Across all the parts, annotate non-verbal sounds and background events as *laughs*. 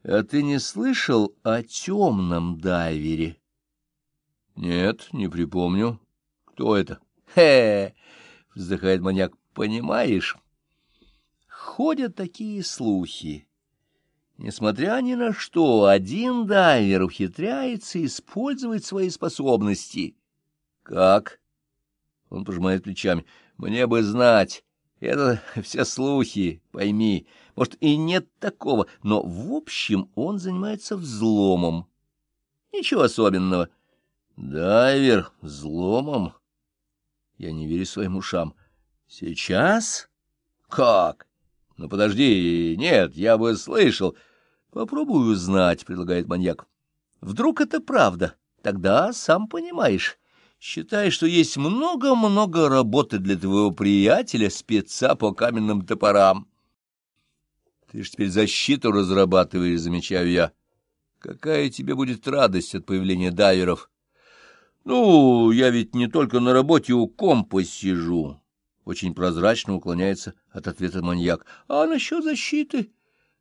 — А ты не слышал о темном дайвере? — Нет, не припомню. Кто это? — Хе! — вздыхает маньяк. — Понимаешь, ходят такие слухи. Несмотря ни на что, один дайвер ухитряется использовать свои способности. — Как? Он пожимает плечами. — Мне бы знать. Это *laughs* все слухи, пойми. Может, и нет такого, но в общем он занимается взломом. Ничего особенного. Дайвер, взломом? Я не верю своим ушам. Сейчас? Как? Ну, подожди, нет, я бы слышал. Попробую узнать, предлагает маньяк. Вдруг это правда? Тогда сам понимаешь. Считай, что есть много-много работы для твоего приятеля, спеца по каменным топорам. Ты ж теперь защиту разрабатываешь, замечаю я. Какая тебе будет радость от появления дайверов? Ну, я ведь не только на работе у компа сижу. Очень прозрачно уклоняется от ответа маньяк. А насчет защиты?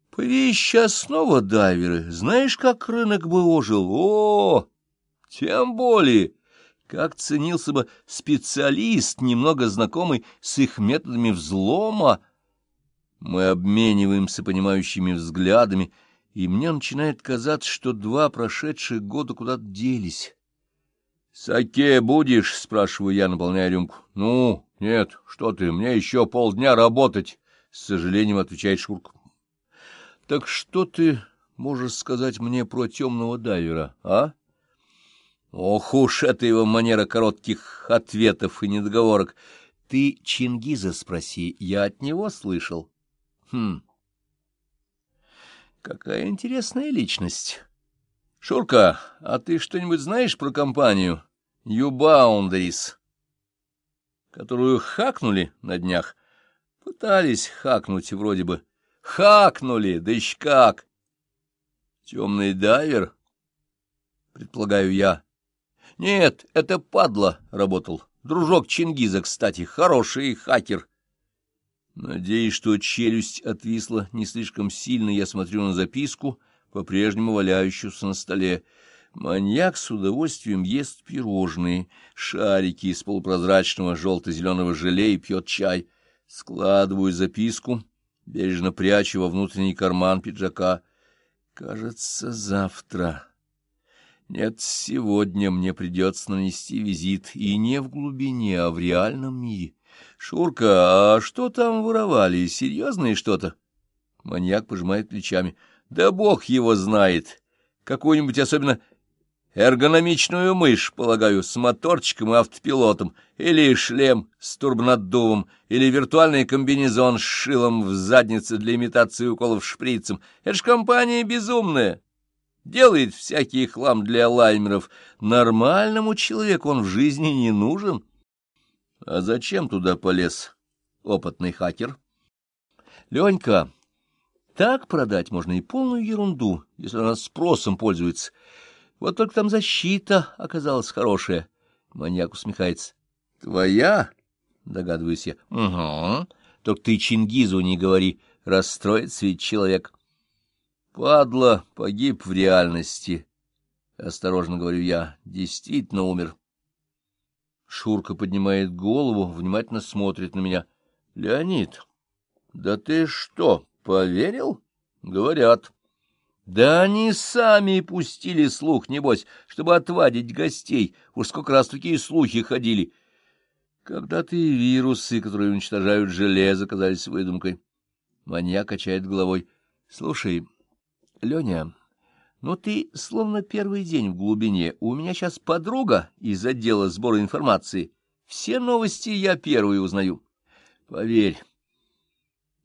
Поверь, сейчас снова дайверы. Знаешь, как рынок бы ожил? О, тем более как ценился бы специалист, немного знакомый с их методами взлома. Мы обмениваемся понимающими взглядами, и мне начинает казаться, что два прошедших года куда-то делись. — Саке будешь? — спрашиваю я, наполняя рюмку. — Ну, нет, что ты, мне еще полдня работать, — с сожалением отвечает Шурка. — Так что ты можешь сказать мне про темного дайвера, а? — Ох уж это его манера коротких ответов и недоговорок. Ты Чингиза спроси, я от него слышал. Хм. Какая интересная личность. Шурка, а ты что-нибудь знаешь про компанию You Boundaries, которую хакнули на днях? Пытались хакнуть вроде бы. Хакнули, да еще как! Темный дайвер, предполагаю я. Нет, это падла работал. Дружок Чингиза, кстати, хороший хакер. Надеюсь, что челюсть отвисла не слишком сильно, я смотрю на записку, по-прежнему валяющуюся на столе. Маньяк с удовольствием ест пирожные, шарики из полупрозрачного желто-зеленого желе и пьет чай. Складываю записку, бережно прячу во внутренний карман пиджака. Кажется, завтра... Нет, сегодня мне придется нанести визит, и не в глубине, а в реальном мире. Шурка, а что там воровали? Серьезное что-то? Маньяк пожимает плечами. Да бог его знает. Какую-нибудь особенно эргономичную мышь, полагаю, с моторчиком и автопилотом, или шлем с турбонаддувом, или виртуальный комбинезон с шилом в заднице для имитации уколов шприцем. Это ж компания безумная делает всякий хлам для лаймеров. Нормальному человеку он в жизни не нужен. А зачем туда полез опытный хакер? Ленька, так продать можно и полную ерунду, если она спросом пользуется. Вот только там защита оказалась хорошая. Маньяк усмехается. — Твоя? — догадываюсь я. — Угу. Только ты Чингизу не говори, расстроится ведь человек. — Падла погиб в реальности. Осторожно говорю я, действительно умер. Шурка поднимает голову, внимательно смотрит на меня. — Леонид, да ты что, поверил? — Говорят. — Да они сами пустили слух, небось, чтобы отвадить гостей. Уж сколько раз такие слухи ходили. Когда-то и вирусы, которые уничтожают железо, казались выдумкой. Маньяк качает головой. — Слушай... — Леня, ну ты словно первый день в глубине. У меня сейчас подруга из отдела сбора информации. Все новости я первые узнаю. Поверь,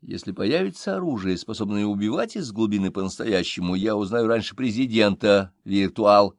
если появится оружие, способное убивать из глубины по-настоящему, я узнаю раньше президента, виртуал.